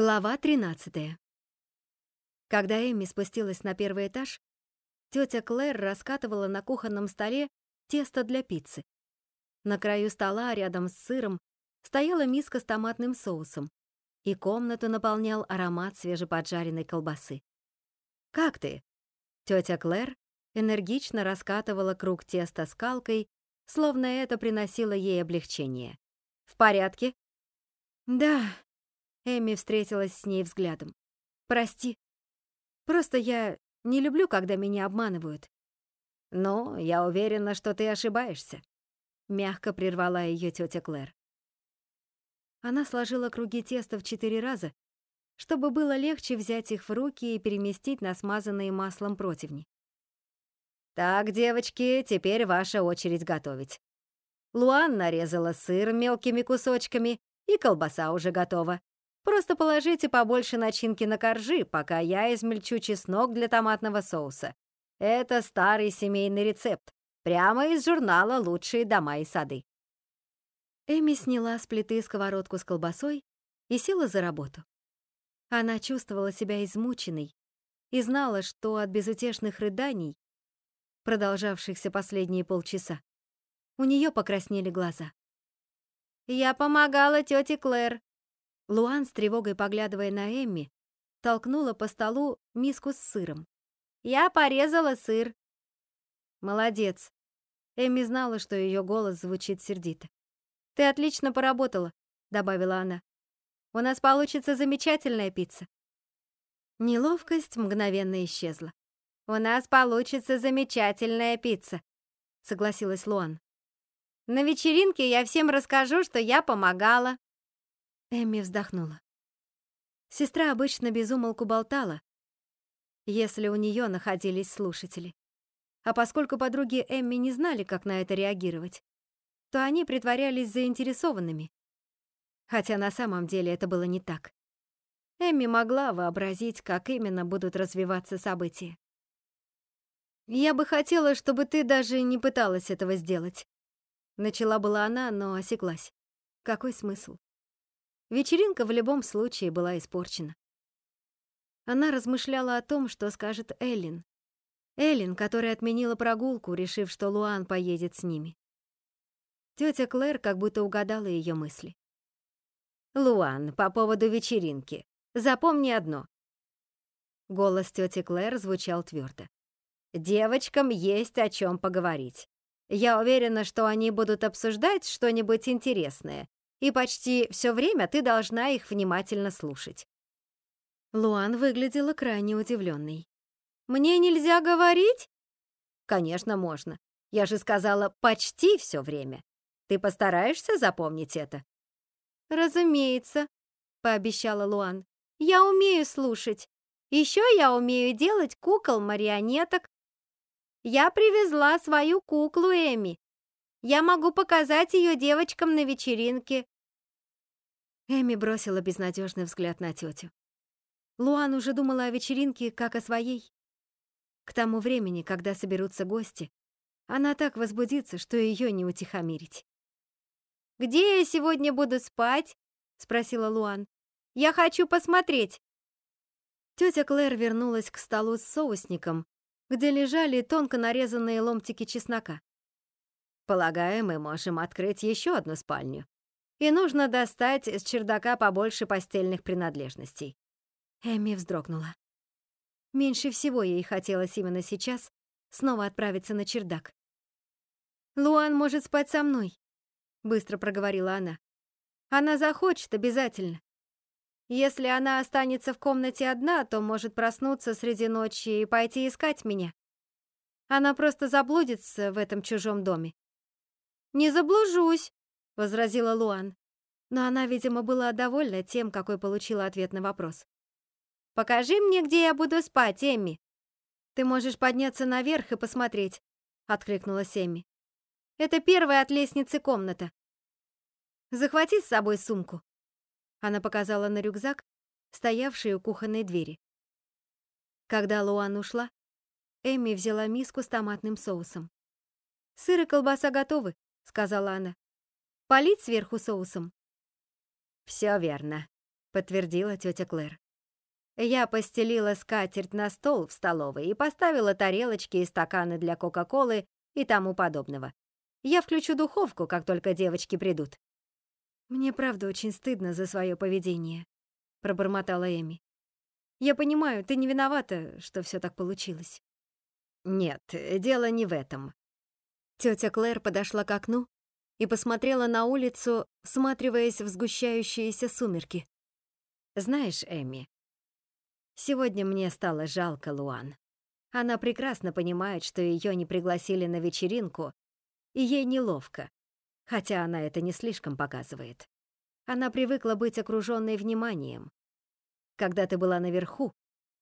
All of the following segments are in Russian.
Глава 13. Когда Эми спустилась на первый этаж, тетя Клэр раскатывала на кухонном столе тесто для пиццы. На краю стола, рядом с сыром, стояла миска с томатным соусом, и комнату наполнял аромат свежеподжаренной колбасы. «Как ты?» Тетя Клэр энергично раскатывала круг теста скалкой, словно это приносило ей облегчение. «В порядке?» «Да», Эми встретилась с ней взглядом. «Прости. Просто я не люблю, когда меня обманывают». «Ну, я уверена, что ты ошибаешься», — мягко прервала ее тетя Клэр. Она сложила круги теста в четыре раза, чтобы было легче взять их в руки и переместить на смазанные маслом противни. «Так, девочки, теперь ваша очередь готовить. Луан нарезала сыр мелкими кусочками, и колбаса уже готова. Просто положите побольше начинки на коржи, пока я измельчу чеснок для томатного соуса. Это старый семейный рецепт, прямо из журнала «Лучшие дома и сады». Эми сняла с плиты сковородку с колбасой и села за работу. Она чувствовала себя измученной и знала, что от безутешных рыданий, продолжавшихся последние полчаса, у нее покраснели глаза. «Я помогала тете Клэр», Луан, с тревогой поглядывая на Эмми, толкнула по столу миску с сыром. «Я порезала сыр». «Молодец». Эмми знала, что ее голос звучит сердито. «Ты отлично поработала», — добавила она. «У нас получится замечательная пицца». Неловкость мгновенно исчезла. «У нас получится замечательная пицца», — согласилась Луан. «На вечеринке я всем расскажу, что я помогала». Эмми вздохнула. Сестра обычно безумолку болтала, если у нее находились слушатели. А поскольку подруги Эмми не знали, как на это реагировать, то они притворялись заинтересованными. Хотя на самом деле это было не так. Эмми могла вообразить, как именно будут развиваться события. «Я бы хотела, чтобы ты даже не пыталась этого сделать». Начала была она, но осеклась. Какой смысл? Вечеринка в любом случае была испорчена. Она размышляла о том, что скажет Эллин. Эллин, которая отменила прогулку, решив, что Луан поедет с ними. Тетя Клэр как будто угадала ее мысли. «Луан, по поводу вечеринки. Запомни одно». Голос тети Клэр звучал твердо. «Девочкам есть о чем поговорить. Я уверена, что они будут обсуждать что-нибудь интересное, и почти все время ты должна их внимательно слушать». Луан выглядела крайне удивленной. «Мне нельзя говорить?» «Конечно, можно. Я же сказала почти все время. Ты постараешься запомнить это?» «Разумеется», — пообещала Луан. «Я умею слушать. Еще я умею делать кукол-марионеток. Я привезла свою куклу Эми. Я могу показать ее девочкам на вечеринке». Эми бросила безнадежный взгляд на тетю. Луан уже думала о вечеринке, как о своей. К тому времени, когда соберутся гости, она так возбудится, что ее не утихомирить. «Где я сегодня буду спать?» — спросила Луан. «Я хочу посмотреть». Тетя Клэр вернулась к столу с соусником, где лежали тонко нарезанные ломтики чеснока. Полагаю, мы можем открыть еще одну спальню. И нужно достать с чердака побольше постельных принадлежностей. Эми вздрогнула. Меньше всего ей хотелось именно сейчас снова отправиться на чердак. «Луан может спать со мной», — быстро проговорила она. «Она захочет обязательно. Если она останется в комнате одна, то может проснуться среди ночи и пойти искать меня. Она просто заблудится в этом чужом доме. «Не заблужусь», — возразила Луан. Но она, видимо, была довольна тем, какой получила ответ на вопрос. «Покажи мне, где я буду спать, Эмми». «Ты можешь подняться наверх и посмотреть», — откликнулась Эмми. «Это первая от лестницы комната. Захвати с собой сумку». Она показала на рюкзак, стоявший у кухонной двери. Когда Луан ушла, Эмми взяла миску с томатным соусом. «Сыр и колбаса готовы», сказала она. Полить сверху соусом. Все верно. подтвердила тетя Клэр. Я постелила скатерть на стол в столовой и поставила тарелочки и стаканы для Кока-Колы и тому подобного. Я включу духовку, как только девочки придут. Мне правда очень стыдно за свое поведение, пробормотала Эми. Я понимаю, ты не виновата, что все так получилось. Нет, дело не в этом. Тетя Клэр подошла к окну и посмотрела на улицу, всматриваясь в сгущающиеся сумерки. Знаешь, Эми, сегодня мне стало жалко Луан. Она прекрасно понимает, что ее не пригласили на вечеринку, и ей неловко, хотя она это не слишком показывает. Она привыкла быть окруженной вниманием. Когда ты была наверху,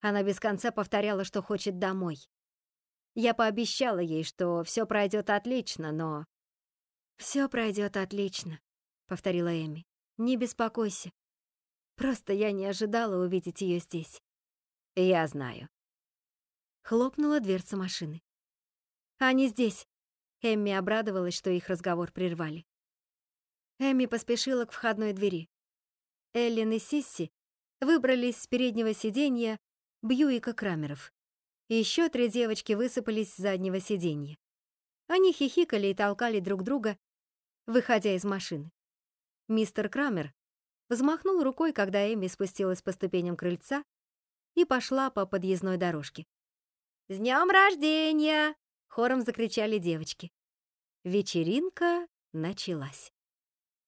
она без конца повторяла, что хочет домой. Я пообещала ей, что все пройдет отлично, но... Все пройдет отлично, повторила Эми. Не беспокойся. Просто я не ожидала увидеть ее здесь. Я знаю. Хлопнула дверца машины. Они здесь. Эмми обрадовалась, что их разговор прервали. Эмми поспешила к входной двери. Эллен и Сисси выбрались с переднего сиденья Бьюика Крамеров. Еще три девочки высыпались с заднего сиденья. Они хихикали и толкали друг друга, выходя из машины. Мистер Крамер взмахнул рукой, когда Эми спустилась по ступеням крыльца и пошла по подъездной дорожке. «С днем рождения!» — хором закричали девочки. Вечеринка началась.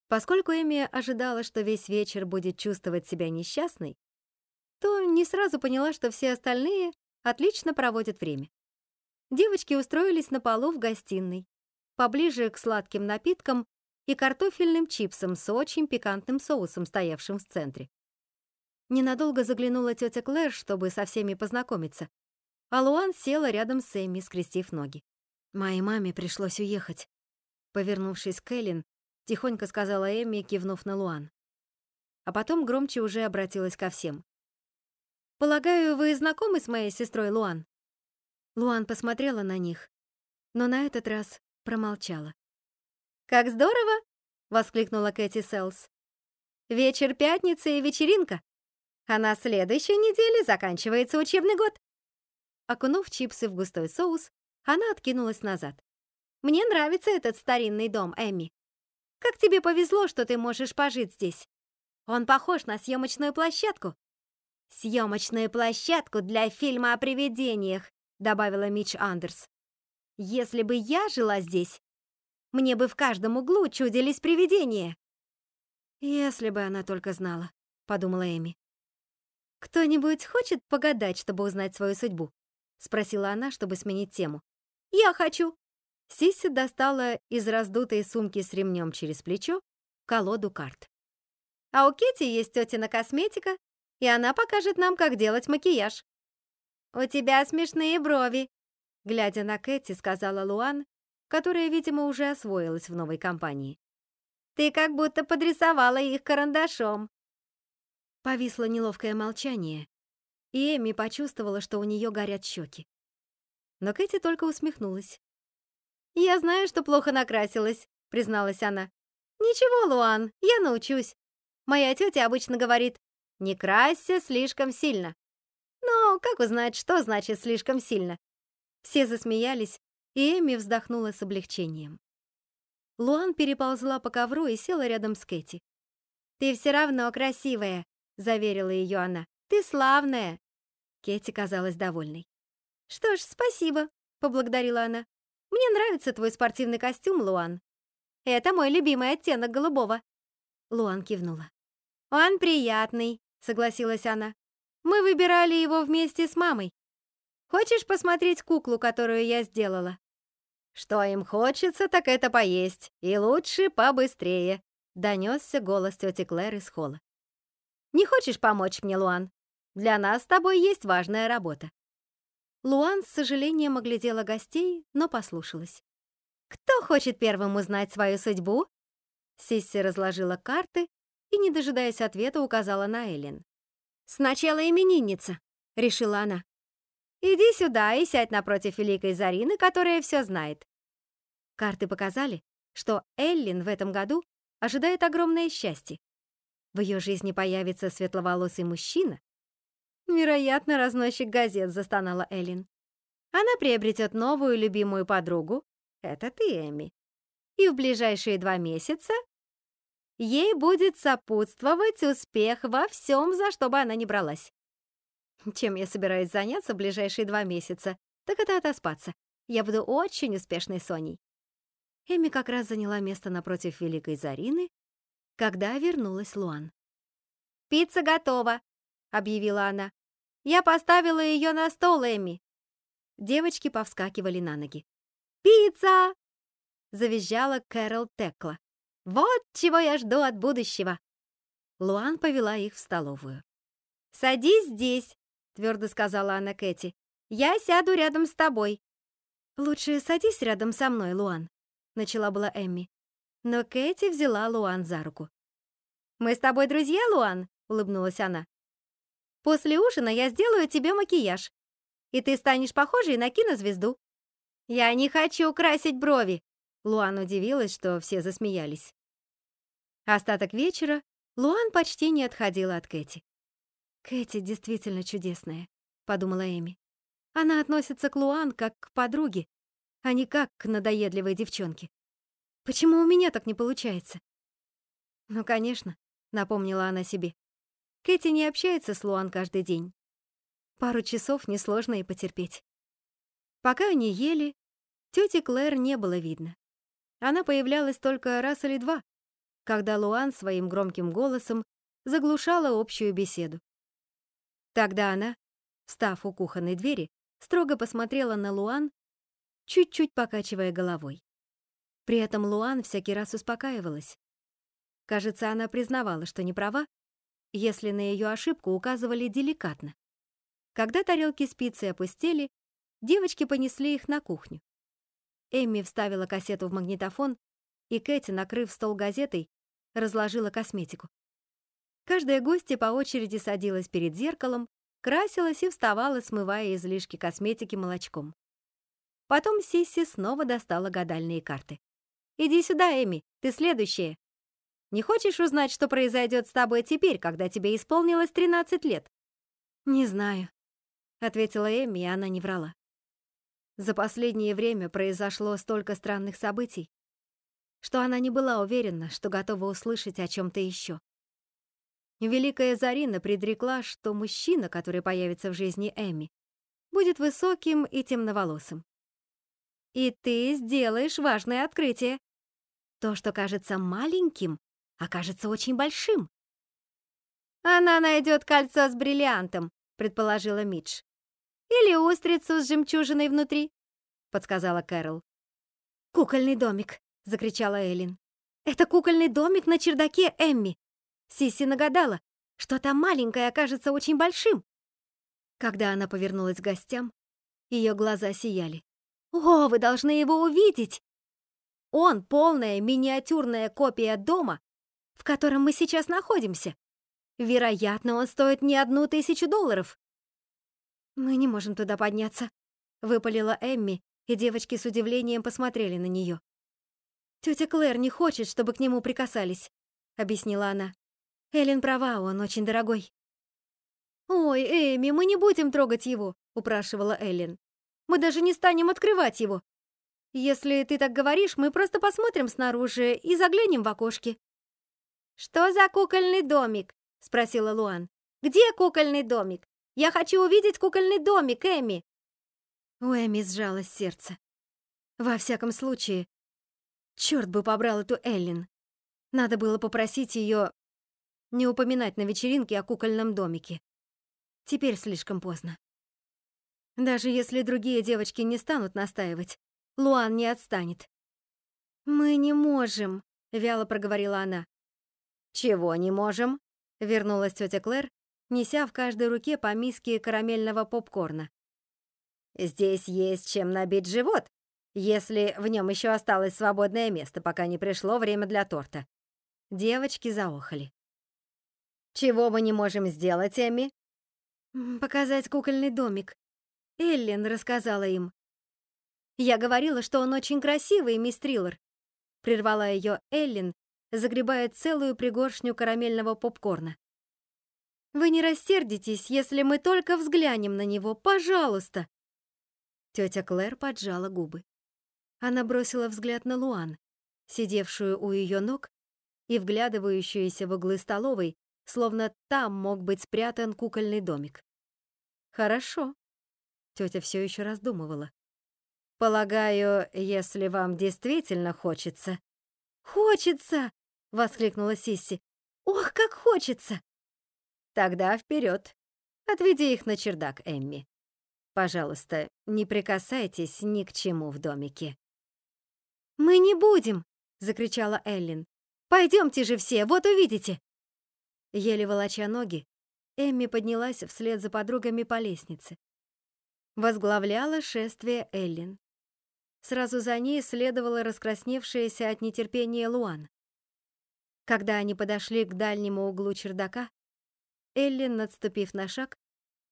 Поскольку Эми ожидала, что весь вечер будет чувствовать себя несчастной, то не сразу поняла, что все остальные отлично проводят время. Девочки устроились на полу в гостиной, поближе к сладким напиткам и картофельным чипсам с очень пикантным соусом, стоявшим в центре. Ненадолго заглянула тетя Клэр, чтобы со всеми познакомиться, а Луан села рядом с Эмми, скрестив ноги. «Моей маме пришлось уехать», — повернувшись к Эллен, тихонько сказала Эмми, кивнув на Луан. А потом громче уже обратилась ко всем. «Полагаю, вы знакомы с моей сестрой Луан?» Луан посмотрела на них, но на этот раз промолчала. «Как здорово!» — воскликнула Кэти Селс. «Вечер пятницы и вечеринка, а на следующей неделе заканчивается учебный год». Окунув чипсы в густой соус, она откинулась назад. «Мне нравится этот старинный дом, Эмми. Как тебе повезло, что ты можешь пожить здесь. Он похож на съемочную площадку, «Съемочную площадку для фильма о привидениях», добавила Митч Андерс. «Если бы я жила здесь, мне бы в каждом углу чудились привидения». «Если бы она только знала», — подумала Эми. «Кто-нибудь хочет погадать, чтобы узнать свою судьбу?» — спросила она, чтобы сменить тему. «Я хочу». Сисси достала из раздутой сумки с ремнем через плечо колоду карт. «А у Кити есть тетина косметика, и она покажет нам, как делать макияж». «У тебя смешные брови», — глядя на Кэти, сказала Луан, которая, видимо, уже освоилась в новой компании. «Ты как будто подрисовала их карандашом». Повисло неловкое молчание, и Эми почувствовала, что у нее горят щеки. Но Кэти только усмехнулась. «Я знаю, что плохо накрасилась», — призналась она. «Ничего, Луан, я научусь. Моя тетя обычно говорит, не красься слишком сильно. Но как узнать, что значит слишком сильно? Все засмеялись, и Эми вздохнула с облегчением. Луан переползла по ковру и села рядом с Кэти. «Ты все равно красивая», — заверила ее она. «Ты славная». Кэти казалась довольной. «Что ж, спасибо», — поблагодарила она. «Мне нравится твой спортивный костюм, Луан. Это мой любимый оттенок голубого». Луан кивнула. «Он приятный», — согласилась она. «Мы выбирали его вместе с мамой. Хочешь посмотреть куклу, которую я сделала?» «Что им хочется, так это поесть, и лучше побыстрее», — донесся голос тети Клэр из холла. «Не хочешь помочь мне, Луан? Для нас с тобой есть важная работа». Луан с сожалением оглядела гостей, но послушалась. «Кто хочет первым узнать свою судьбу?» Сисси разложила карты и, не дожидаясь ответа, указала на Эллен. «Сначала именинница», — решила она. «Иди сюда и сядь напротив великой Зарины, которая все знает». Карты показали, что Эллен в этом году ожидает огромное счастье. в ее жизни появится светловолосый мужчина, вероятно, разносчик газет, застонала Эллен. Она приобретет новую любимую подругу, это ты, Эми. И в ближайшие два месяца ей будет сопутствовать успех во всем, за что бы она ни бралась. Чем я собираюсь заняться в ближайшие два месяца, так это отоспаться. Я буду очень успешной Соней. Эми как раз заняла место напротив Великой Зарины, когда вернулась Луан. «Пицца готова», — объявила она. «Я поставила ее на стол, Эми». Девочки повскакивали на ноги. «Пицца!» — завизжала Кэрол Текла. «Вот чего я жду от будущего!» Луан повела их в столовую. «Садись здесь», — твердо сказала она Кэти. «Я сяду рядом с тобой». «Лучше садись рядом со мной, Луан», — начала была Эмми. Но Кэти взяла Луан за руку. «Мы с тобой друзья, Луан?» — улыбнулась она. «После ужина я сделаю тебе макияж, и ты станешь похожей на кинозвезду». «Я не хочу красить брови!» Луан удивилась, что все засмеялись. Остаток вечера Луан почти не отходила от Кэти. «Кэти действительно чудесная», — подумала Эми. «Она относится к Луан как к подруге, а не как к надоедливой девчонке. Почему у меня так не получается?» «Ну, конечно», — напомнила она себе. «Кэти не общается с Луан каждый день. Пару часов несложно и потерпеть». Пока они ели, тети Клэр не было видно. Она появлялась только раз или два, когда Луан своим громким голосом заглушала общую беседу. Тогда она, встав у кухонной двери, строго посмотрела на Луан, чуть-чуть покачивая головой. При этом Луан всякий раз успокаивалась. Кажется, она признавала, что не права, если на ее ошибку указывали деликатно. Когда тарелки с пиццей опустели, девочки понесли их на кухню. Эмми вставила кассету в магнитофон, и Кэти, накрыв стол газетой, разложила косметику. Каждая гостья по очереди садилась перед зеркалом, красилась и вставала, смывая излишки косметики молочком. Потом Сисси снова достала гадальные карты. «Иди сюда, Эми, ты следующая. Не хочешь узнать, что произойдет с тобой теперь, когда тебе исполнилось 13 лет?» «Не знаю», — ответила Эми, и она не врала. За последнее время произошло столько странных событий, что она не была уверена, что готова услышать о чем-то еще. Великая Зарина предрекла, что мужчина, который появится в жизни Эми, будет высоким и темноволосым. И ты сделаешь важное открытие. То, что кажется маленьким, окажется очень большим. Она найдет кольцо с бриллиантом, предположила Мидж. Или устрицу с жемчужиной внутри, подсказала Кэрол. Кукольный домик, закричала Элин. Это кукольный домик на чердаке Эмми. Сисси нагадала, что там маленькое окажется очень большим. Когда она повернулась к гостям, ее глаза сияли. «О, вы должны его увидеть! Он полная миниатюрная копия дома, в котором мы сейчас находимся. Вероятно, он стоит не одну тысячу долларов». «Мы не можем туда подняться», — выпалила Эмми, и девочки с удивлением посмотрели на нее. «Тетя Клэр не хочет, чтобы к нему прикасались», — объяснила она. «Эллен права, он очень дорогой». «Ой, Эми, мы не будем трогать его», — упрашивала Эллен. «Мы даже не станем открывать его. Если ты так говоришь, мы просто посмотрим снаружи и заглянем в окошки». «Что за кукольный домик?» — спросила Луан. «Где кукольный домик? Я хочу увидеть кукольный домик, Эми!» У Эми сжалось сердце. Во всяком случае, Черт бы побрал эту Эллин. Надо было попросить ее не упоминать на вечеринке о кукольном домике. Теперь слишком поздно. Даже если другие девочки не станут настаивать, Луан не отстанет. «Мы не можем», — вяло проговорила она. «Чего не можем?» — вернулась тетя Клэр, неся в каждой руке по миске карамельного попкорна. «Здесь есть чем набить живот, если в нем еще осталось свободное место, пока не пришло время для торта. Девочки заохали. «Чего мы не можем сделать, Эми?» «Показать кукольный домик. Эллен рассказала им». «Я говорила, что он очень красивый, мисс Триллер», — прервала ее Эллен, загребая целую пригоршню карамельного попкорна. «Вы не рассердитесь, если мы только взглянем на него, пожалуйста!» Тетя Клэр поджала губы. Она бросила взгляд на Луан, сидевшую у ее ног и вглядывающуюся в углы столовой, словно там мог быть спрятан кукольный домик. «Хорошо», — тетя все еще раздумывала. «Полагаю, если вам действительно хочется...» «Хочется!» — воскликнула Сисси. «Ох, как хочется!» «Тогда вперед! Отведи их на чердак, Эмми. Пожалуйста, не прикасайтесь ни к чему в домике». «Мы не будем!» — закричала Эллин. «Пойдемте же все, вот увидите!» Еле волоча ноги, Эмми поднялась вслед за подругами по лестнице. Возглавляла шествие Эллин. Сразу за ней следовала раскрасневшаяся от нетерпения Луан. Когда они подошли к дальнему углу чердака, Эллин, отступив на шаг,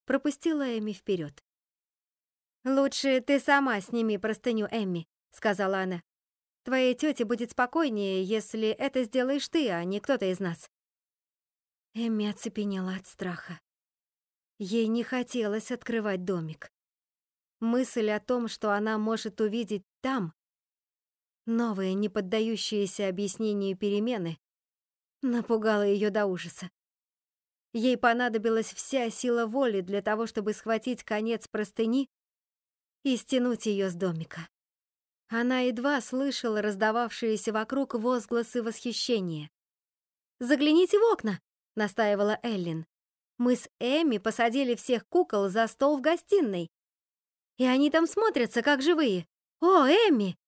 пропустила Эми вперед. «Лучше ты сама сними простыню, Эмми», — сказала она. «Твоей тете будет спокойнее, если это сделаешь ты, а не кто-то из нас». Эмми оцепенела от страха. Ей не хотелось открывать домик. Мысль о том, что она может увидеть там, новые, не поддающиеся объяснению перемены, напугала ее до ужаса. Ей понадобилась вся сила воли для того, чтобы схватить конец простыни и стянуть ее с домика. Она едва слышала раздававшиеся вокруг возгласы восхищения. «Загляните в окна!» — настаивала Эллин. «Мы с Эми посадили всех кукол за стол в гостиной. И они там смотрятся, как живые. О, Эми!»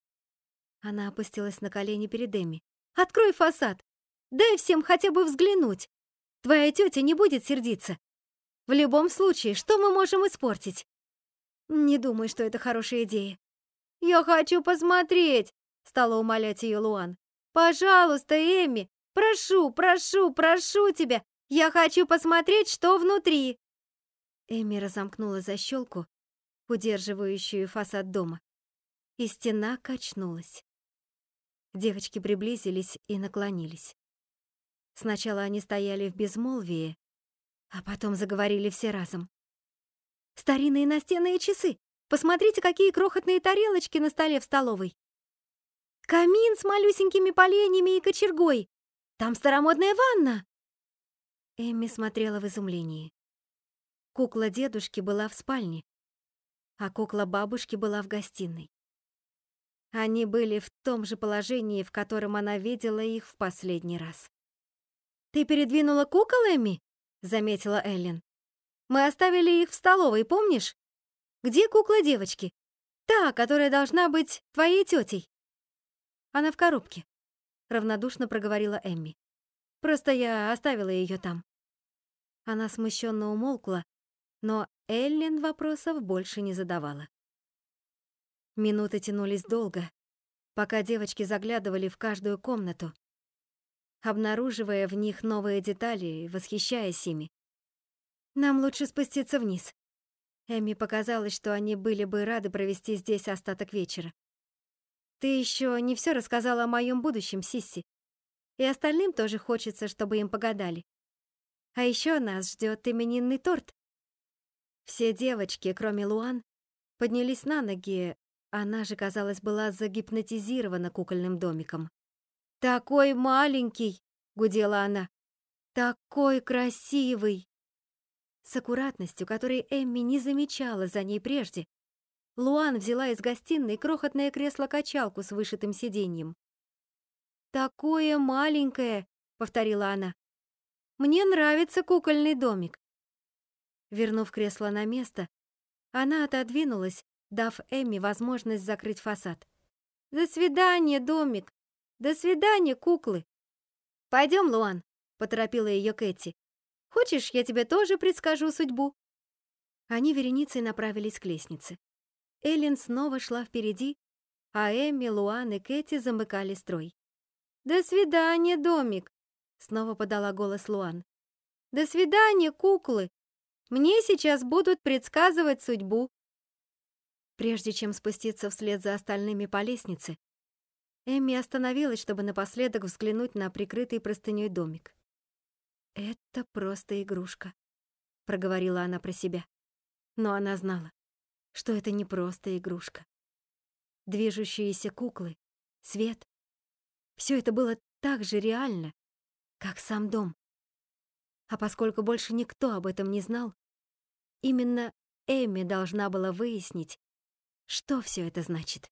Она опустилась на колени перед Эми. «Открой фасад! Дай всем хотя бы взглянуть! Твоя тетя не будет сердиться. В любом случае, что мы можем испортить?» «Не думаю, что это хорошая идея». «Я хочу посмотреть!» — стала умолять ее Луан. «Пожалуйста, Эми, прошу, прошу, прошу тебя! Я хочу посмотреть, что внутри!» Эми разомкнула защелку удерживающую фасад дома, и стена качнулась. Девочки приблизились и наклонились. Сначала они стояли в безмолвии, а потом заговорили все разом. «Старинные настенные часы! Посмотрите, какие крохотные тарелочки на столе в столовой! Камин с малюсенькими поленьями и кочергой! Там старомодная ванна!» Эмми смотрела в изумлении. Кукла дедушки была в спальне, а кукла бабушки была в гостиной. Они были в том же положении, в котором она видела их в последний раз. «Ты передвинула кукол, Эми?» — заметила Эллен. «Мы оставили их в столовой, помнишь? Где кукла девочки? Та, которая должна быть твоей тетей». «Она в коробке», — равнодушно проговорила Эмми. «Просто я оставила ее там». Она смущенно умолкла, но Эллен вопросов больше не задавала. Минуты тянулись долго, пока девочки заглядывали в каждую комнату, обнаруживая в них новые детали и восхищаясь ими. «Нам лучше спуститься вниз». Эми показалось, что они были бы рады провести здесь остаток вечера. «Ты еще не все рассказала о моем будущем, Сисси. И остальным тоже хочется, чтобы им погадали. А еще нас ждет именинный торт. Все девочки, кроме Луан, поднялись на ноги, она же, казалось, была загипнотизирована кукольным домиком. «Такой маленький!» — гудела она. «Такой красивый!» С аккуратностью, которой Эмми не замечала за ней прежде, Луан взяла из гостиной крохотное кресло-качалку с вышитым сиденьем. «Такое маленькое!» — повторила она. «Мне нравится кукольный домик. Вернув кресло на место, она отодвинулась, дав Эмми возможность закрыть фасад. «До свидания, домик! До свидания, куклы!» «Пойдем, Луан!» — поторопила ее Кэти. «Хочешь, я тебе тоже предскажу судьбу?» Они вереницей направились к лестнице. Эллен снова шла впереди, а Эмми, Луан и Кэти замыкали строй. «До свидания, домик!» — снова подала голос Луан. «До свидания, куклы!» Мне сейчас будут предсказывать судьбу. Прежде чем спуститься вслед за остальными по лестнице, Эмми остановилась, чтобы напоследок взглянуть на прикрытый простынёй домик. «Это просто игрушка», — проговорила она про себя. Но она знала, что это не просто игрушка. Движущиеся куклы, свет — все это было так же реально, как сам дом. А поскольку больше никто об этом не знал, именно Эми должна была выяснить, что все это значит.